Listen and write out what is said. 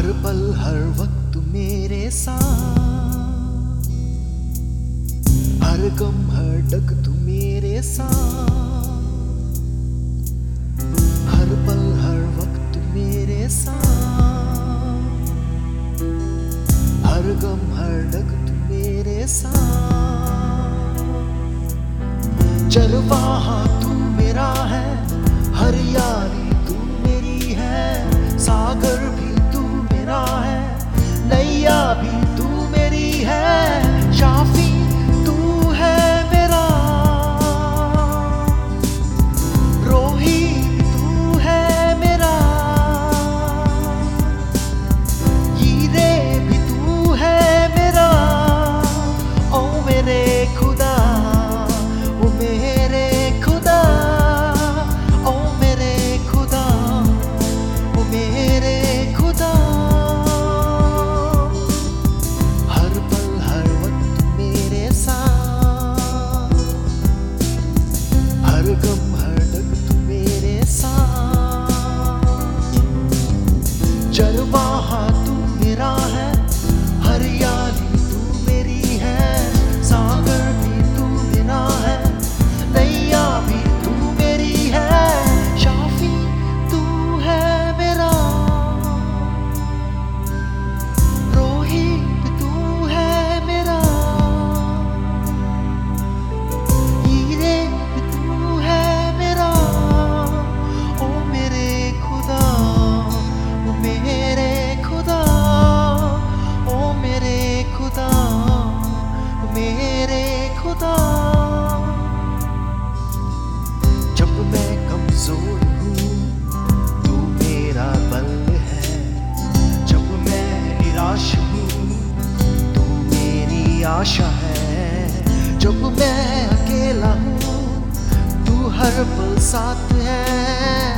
हर पल, हर वक्त मेरे साथ। हर गम, हर डग तू मेरे साथ। हर पल, हर वक्त मेरे साथ। हर गम, हर डग तू मेरे साथ। चरवाहा तू sugar come आशा है। जब मैं अकेला हूँ तू हर पल साथ है।